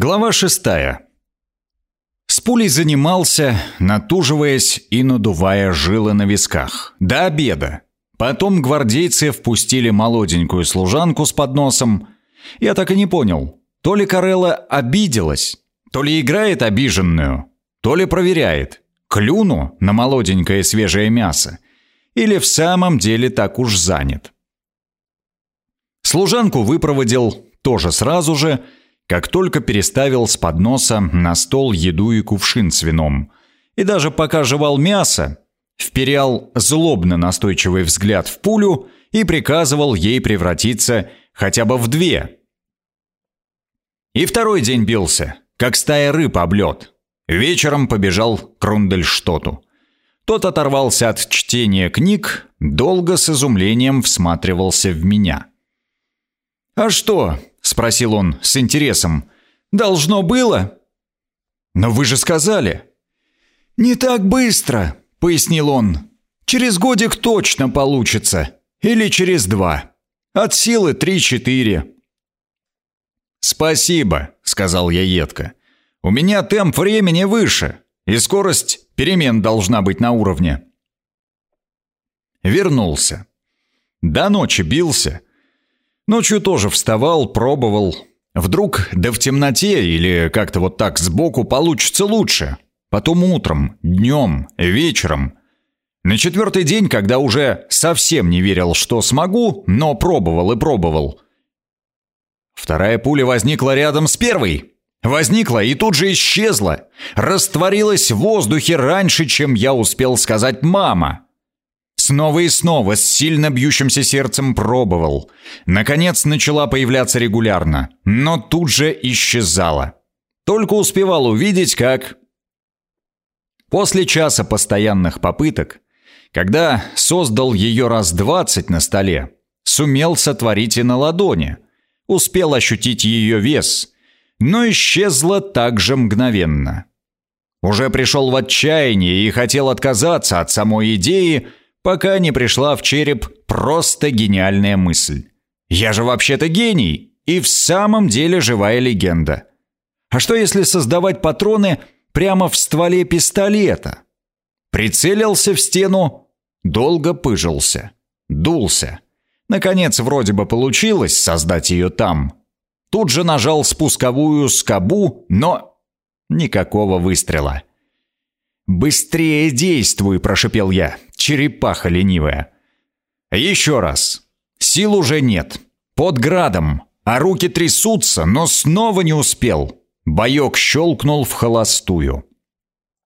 Глава шестая. С пулей занимался, натуживаясь и надувая жилы на висках. До обеда. Потом гвардейцы впустили молоденькую служанку с подносом. Я так и не понял, то ли Карелла обиделась, то ли играет обиженную, то ли проверяет, клюну на молоденькое свежее мясо, или в самом деле так уж занят. Служанку выпроводил тоже сразу же, как только переставил с подноса на стол еду и кувшин с вином. И даже пока жевал мясо, вперял злобно настойчивый взгляд в пулю и приказывал ей превратиться хотя бы в две. И второй день бился, как стая рыб об лед. Вечером побежал к Рундельштоту. Тот оторвался от чтения книг, долго с изумлением всматривался в меня. «А что, спросил он с интересом. Должно было? Но вы же сказали. Не так быстро, пояснил он. Через годик точно получится. Или через два. От силы три-четыре. «Спасибо», — сказал я едко. «У меня темп времени выше, и скорость перемен должна быть на уровне». Вернулся. До ночи бился, Ночью тоже вставал, пробовал. Вдруг, да в темноте или как-то вот так сбоку получится лучше. Потом утром, днем, вечером. На четвертый день, когда уже совсем не верил, что смогу, но пробовал и пробовал. Вторая пуля возникла рядом с первой. Возникла и тут же исчезла. Растворилась в воздухе раньше, чем я успел сказать «мама». Снова и снова с сильно бьющимся сердцем пробовал. Наконец начала появляться регулярно, но тут же исчезала. Только успевал увидеть, как... После часа постоянных попыток, когда создал ее раз двадцать на столе, сумел сотворить и на ладони, успел ощутить ее вес, но исчезла так же мгновенно. Уже пришел в отчаяние и хотел отказаться от самой идеи, пока не пришла в череп просто гениальная мысль. Я же вообще-то гений и в самом деле живая легенда. А что если создавать патроны прямо в стволе пистолета? Прицелился в стену, долго пыжился, дулся. Наконец, вроде бы получилось создать ее там. Тут же нажал спусковую скобу, но никакого выстрела. «Быстрее действуй!» – прошипел я. «Черепаха ленивая!» «Еще раз. Сил уже нет. Под градом. А руки трясутся, но снова не успел». Боек щелкнул в холостую.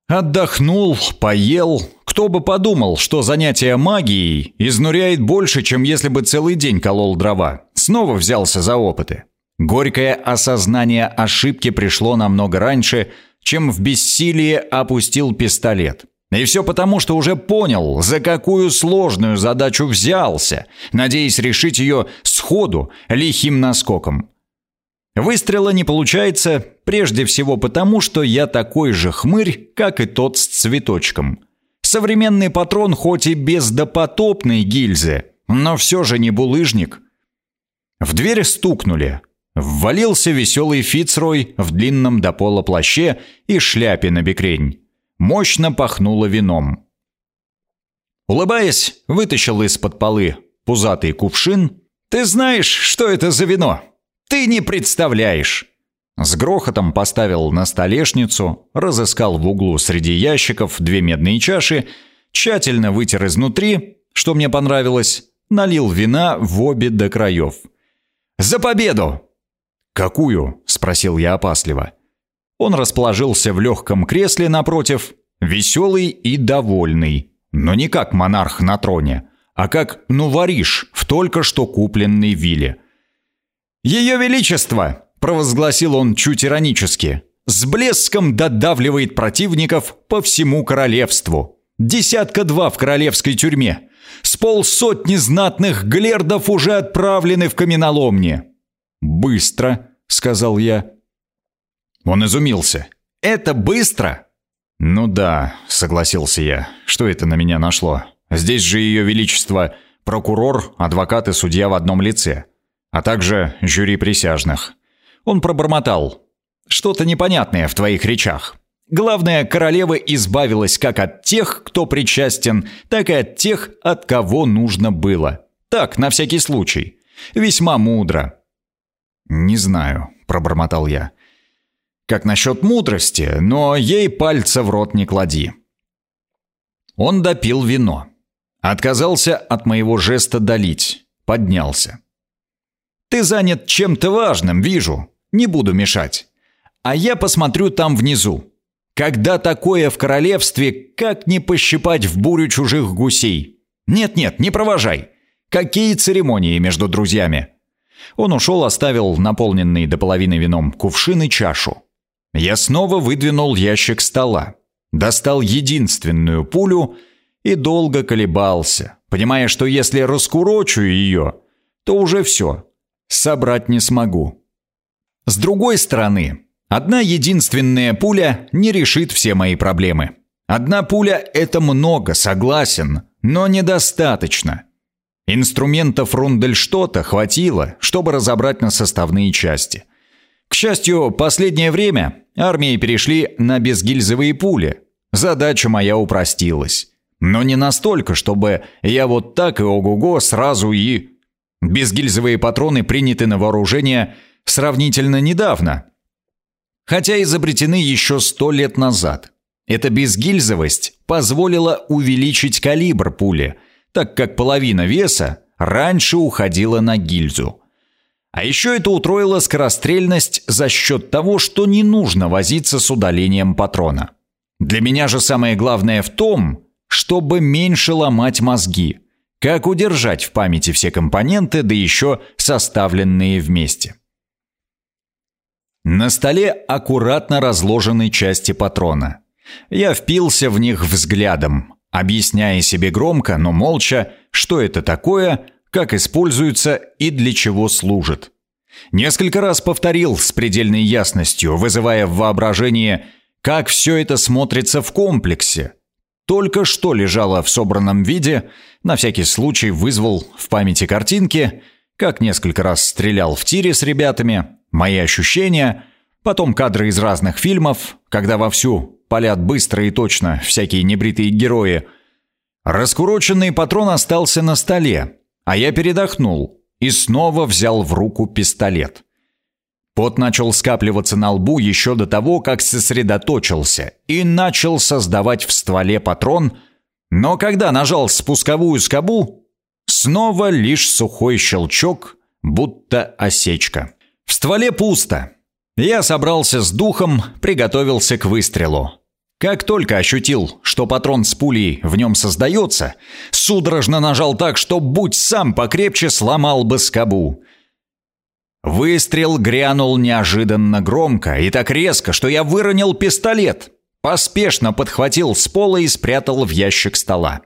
Отдохнул, поел. Кто бы подумал, что занятие магией изнуряет больше, чем если бы целый день колол дрова. Снова взялся за опыты. Горькое осознание ошибки пришло намного раньше – чем в бессилии опустил пистолет. И все потому, что уже понял, за какую сложную задачу взялся, надеясь решить ее сходу, лихим наскоком. Выстрела не получается прежде всего потому, что я такой же хмырь, как и тот с цветочком. Современный патрон хоть и без допотопной гильзы, но все же не булыжник. В дверь стукнули. Ввалился веселый Фицрой в длинном до пола плаще и шляпе на бекрень. Мощно пахнуло вином. Улыбаясь, вытащил из-под полы пузатый кувшин. «Ты знаешь, что это за вино? Ты не представляешь!» С грохотом поставил на столешницу, разыскал в углу среди ящиков две медные чаши, тщательно вытер изнутри, что мне понравилось, налил вина в обе до краев. «За победу!» «Какую?» – спросил я опасливо. Он расположился в легком кресле напротив, веселый и довольный, но не как монарх на троне, а как нувариш в только что купленной вилле. «Ее Величество!» – провозгласил он чуть иронически. «С блеском додавливает противников по всему королевству. Десятка-два в королевской тюрьме. С полсотни знатных глердов уже отправлены в каменоломни. «Быстро», — сказал я. Он изумился. «Это быстро?» «Ну да», — согласился я. «Что это на меня нашло? Здесь же ее величество прокурор, адвокат и судья в одном лице, а также жюри присяжных». Он пробормотал. Что-то непонятное в твоих речах. Главное, королева избавилась как от тех, кто причастен, так и от тех, от кого нужно было. Так, на всякий случай. Весьма мудро». «Не знаю», — пробормотал я. «Как насчет мудрости, но ей пальца в рот не клади». Он допил вино. Отказался от моего жеста долить. Поднялся. «Ты занят чем-то важным, вижу. Не буду мешать. А я посмотрю там внизу. Когда такое в королевстве, как не пощипать в бурю чужих гусей? Нет-нет, не провожай. Какие церемонии между друзьями?» Он ушел, оставил наполненный до половины вином кувшин и чашу. Я снова выдвинул ящик стола, достал единственную пулю и долго колебался, понимая, что если раскурочу ее, то уже все, собрать не смогу. С другой стороны, одна единственная пуля не решит все мои проблемы. Одна пуля — это много, согласен, но недостаточно. Инструментов Рундельштота хватило, чтобы разобрать на составные части. К счастью, последнее время армии перешли на безгильзовые пули. Задача моя упростилась. Но не настолько, чтобы я вот так и ого-го сразу и... Безгильзовые патроны приняты на вооружение сравнительно недавно. Хотя изобретены еще сто лет назад. Эта безгильзовость позволила увеличить калибр пули – так как половина веса раньше уходила на гильзу. А еще это утроило скорострельность за счет того, что не нужно возиться с удалением патрона. Для меня же самое главное в том, чтобы меньше ломать мозги. Как удержать в памяти все компоненты, да еще составленные вместе. На столе аккуратно разложены части патрона. Я впился в них взглядом, объясняя себе громко, но молча, что это такое, как используется и для чего служит. Несколько раз повторил с предельной ясностью, вызывая в воображение, как все это смотрится в комплексе. Только что лежало в собранном виде, на всякий случай вызвал в памяти картинки, как несколько раз стрелял в тире с ребятами, мои ощущения, потом кадры из разных фильмов, когда вовсю палят быстро и точно всякие небритые герои. Раскуроченный патрон остался на столе, а я передохнул и снова взял в руку пистолет. Пот начал скапливаться на лбу еще до того, как сосредоточился и начал создавать в стволе патрон, но когда нажал спусковую скобу, снова лишь сухой щелчок, будто осечка. В стволе пусто. Я собрался с духом, приготовился к выстрелу. Как только ощутил, что патрон с пулей в нем создается, судорожно нажал так, что, будь сам покрепче, сломал бы скобу. Выстрел грянул неожиданно громко и так резко, что я выронил пистолет. Поспешно подхватил с пола и спрятал в ящик стола.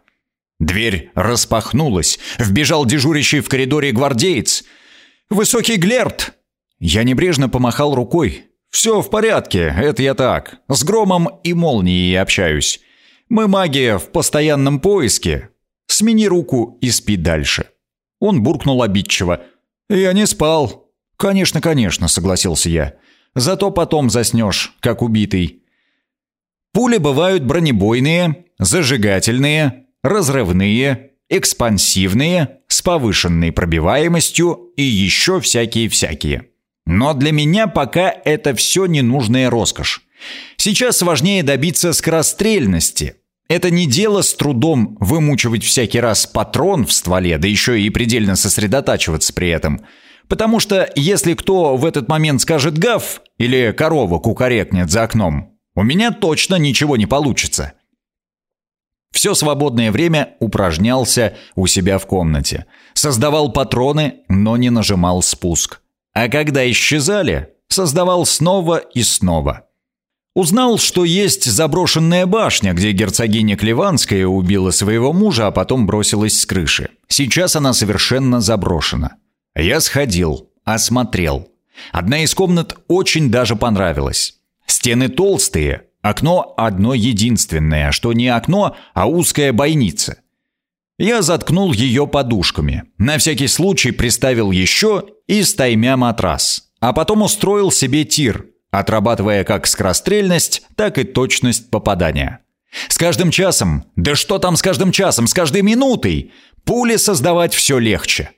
Дверь распахнулась. Вбежал дежурящий в коридоре гвардеец. «Высокий Глерт!» Я небрежно помахал рукой, «Все в порядке, это я так. С громом и молнией общаюсь. Мы маги в постоянном поиске. Смени руку и спи дальше». Он буркнул обидчиво. «Я не спал». «Конечно, конечно», — согласился я. «Зато потом заснешь, как убитый». Пули бывают бронебойные, зажигательные, разрывные, экспансивные, с повышенной пробиваемостью и еще всякие-всякие. Но для меня пока это все ненужная роскошь. Сейчас важнее добиться скорострельности. Это не дело с трудом вымучивать всякий раз патрон в стволе, да еще и предельно сосредотачиваться при этом. Потому что если кто в этот момент скажет «гав» или «корова кукарекнет за окном», у меня точно ничего не получится. Все свободное время упражнялся у себя в комнате. Создавал патроны, но не нажимал спуск а когда исчезали, создавал снова и снова. Узнал, что есть заброшенная башня, где герцогиня Клеванская убила своего мужа, а потом бросилась с крыши. Сейчас она совершенно заброшена. Я сходил, осмотрел. Одна из комнат очень даже понравилась. Стены толстые, окно одно единственное, что не окно, а узкая бойница. Я заткнул ее подушками. На всякий случай приставил еще и стаймя матрас. А потом устроил себе тир, отрабатывая как скорострельность, так и точность попадания. С каждым часом, да что там с каждым часом, с каждой минутой, пули создавать все легче.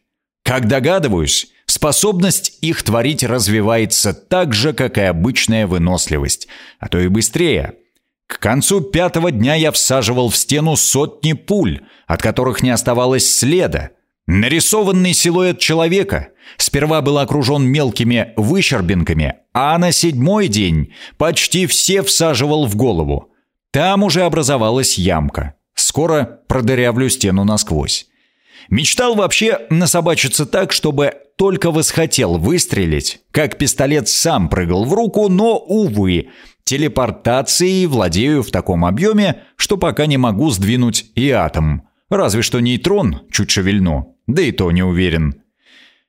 Как догадываюсь, способность их творить развивается так же, как и обычная выносливость, а то и быстрее. К концу пятого дня я всаживал в стену сотни пуль, от которых не оставалось следа. Нарисованный силуэт человека сперва был окружен мелкими выщербинками, а на седьмой день почти все всаживал в голову. Там уже образовалась ямка. Скоро продырявлю стену насквозь. Мечтал вообще насобачиться так, чтобы только восхотел выстрелить, как пистолет сам прыгал в руку, но, увы, телепортацией владею в таком объеме, что пока не могу сдвинуть и атом. Разве что нейтрон чуть шевельну, да и то не уверен.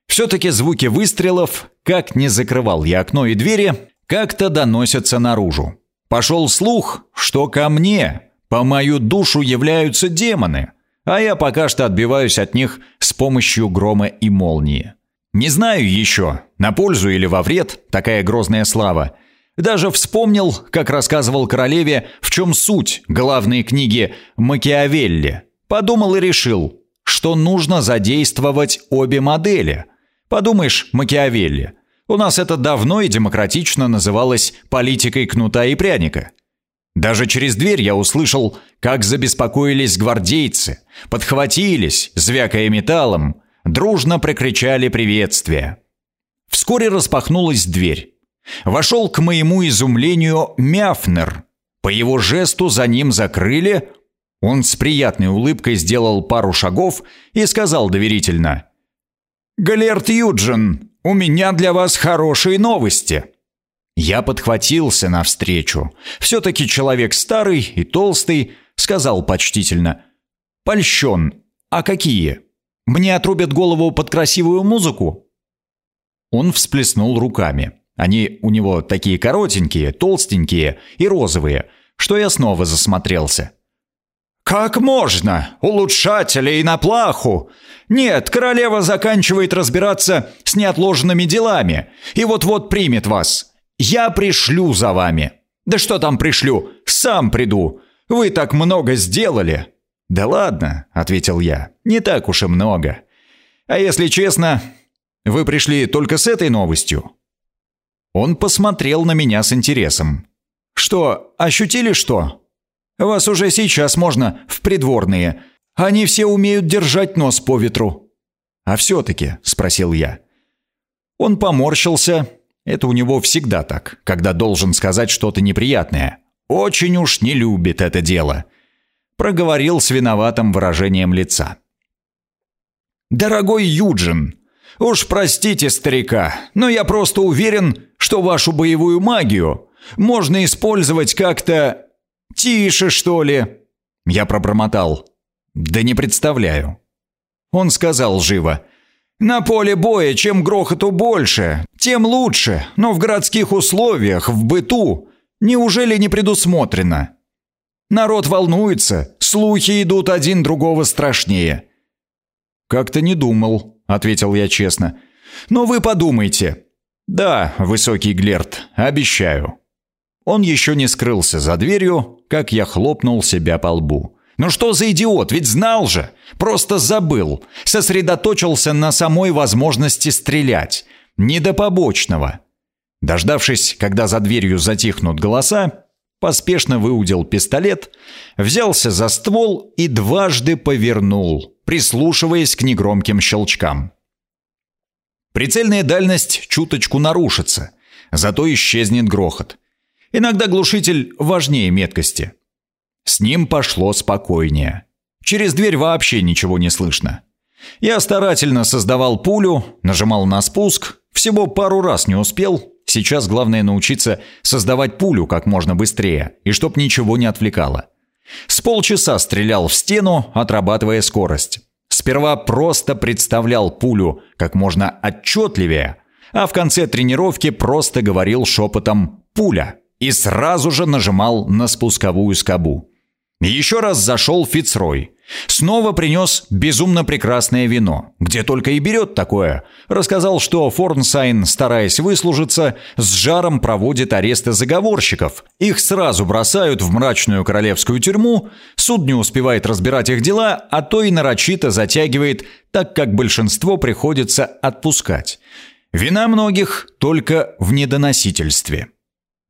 Все-таки звуки выстрелов, как не закрывал я окно и двери, как-то доносятся наружу. Пошел слух, что ко мне, по мою душу являются демоны, а я пока что отбиваюсь от них с помощью грома и молнии. Не знаю еще, на пользу или во вред такая грозная слава. Даже вспомнил, как рассказывал королеве, в чем суть главной книги Макиавелли. Подумал и решил, что нужно задействовать обе модели. Подумаешь, Макиавелли. У нас это давно и демократично называлось политикой кнута и пряника. Даже через дверь я услышал, как забеспокоились гвардейцы, подхватились, звякая металлом, дружно прокричали приветствия. Вскоре распахнулась дверь. Вошел к моему изумлению Мяфнер. По его жесту за ним закрыли. Он с приятной улыбкой сделал пару шагов и сказал доверительно. «Галерт Юджин, у меня для вас хорошие новости». Я подхватился навстречу. Все-таки человек старый и толстый, сказал почтительно. «Польщен. А какие? Мне отрубят голову под красивую музыку?» Он всплеснул руками. Они у него такие коротенькие, толстенькие и розовые, что я снова засмотрелся. «Как можно? Улучшателей на плаху! Нет, королева заканчивает разбираться с неотложенными делами и вот-вот примет вас. Я пришлю за вами. Да что там пришлю? Сам приду. Вы так много сделали». «Да ладно», — ответил я, — «не так уж и много. А если честно, вы пришли только с этой новостью?» Он посмотрел на меня с интересом. «Что, ощутили что?» Вас уже сейчас можно в придворные. Они все умеют держать нос по ветру». «А все-таки?» – спросил я. Он поморщился. Это у него всегда так, когда должен сказать что-то неприятное. Очень уж не любит это дело. Проговорил с виноватым выражением лица. «Дорогой Юджин, уж простите старика, но я просто уверен, что вашу боевую магию можно использовать как-то «Тише, что ли?» Я пробормотал. «Да не представляю». Он сказал живо. «На поле боя чем грохоту больше, тем лучше, но в городских условиях, в быту, неужели не предусмотрено? Народ волнуется, слухи идут один другого страшнее». «Как-то не думал», — ответил я честно. «Но вы подумайте». «Да, высокий Глерт, обещаю». Он еще не скрылся за дверью, как я хлопнул себя по лбу. «Ну что за идиот? Ведь знал же! Просто забыл! Сосредоточился на самой возможности стрелять. Не до побочного!» Дождавшись, когда за дверью затихнут голоса, поспешно выудил пистолет, взялся за ствол и дважды повернул, прислушиваясь к негромким щелчкам. Прицельная дальность чуточку нарушится, зато исчезнет грохот. Иногда глушитель важнее меткости. С ним пошло спокойнее. Через дверь вообще ничего не слышно. Я старательно создавал пулю, нажимал на спуск, всего пару раз не успел. Сейчас главное научиться создавать пулю как можно быстрее, и чтоб ничего не отвлекало. С полчаса стрелял в стену, отрабатывая скорость. Сперва просто представлял пулю как можно отчетливее, а в конце тренировки просто говорил шепотом «пуля» и сразу же нажимал на спусковую скобу. Еще раз зашел Фицрой. Снова принес безумно прекрасное вино. Где только и берет такое. Рассказал, что Форнсайн, стараясь выслужиться, с жаром проводит аресты заговорщиков. Их сразу бросают в мрачную королевскую тюрьму, суд не успевает разбирать их дела, а то и нарочито затягивает, так как большинство приходится отпускать. Вина многих только в недоносительстве.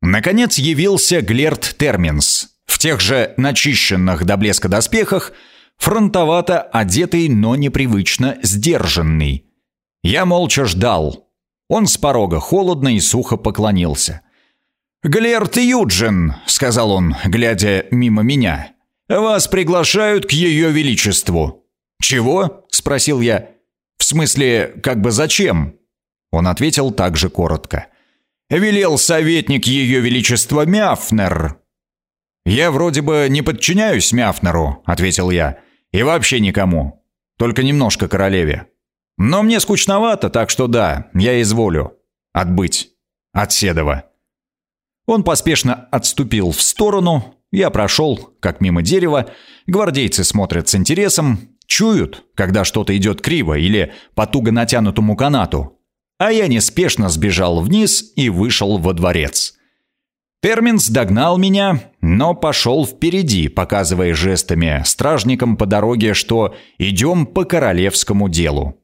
Наконец явился Глерт Терминс. В тех же начищенных до блеска доспехах – Фронтовато одетый, но непривычно сдержанный. Я молча ждал. Он с порога холодно и сухо поклонился. «Глерт Юджин», — сказал он, глядя мимо меня, — «вас приглашают к ее величеству». «Чего?» — спросил я. «В смысле, как бы зачем?» Он ответил также коротко. «Велел советник ее величества Мяфнер». «Я вроде бы не подчиняюсь Мяфнеру», — ответил я. И вообще никому. Только немножко королеве. Но мне скучновато, так что да, я изволю. Отбыть. От Седова. Он поспешно отступил в сторону. Я прошел, как мимо дерева. Гвардейцы смотрят с интересом, чуют, когда что-то идет криво или по туго натянутому канату. А я неспешно сбежал вниз и вышел во дворец. Терминс догнал меня, но пошел впереди, показывая жестами стражникам по дороге, что идем по королевскому делу.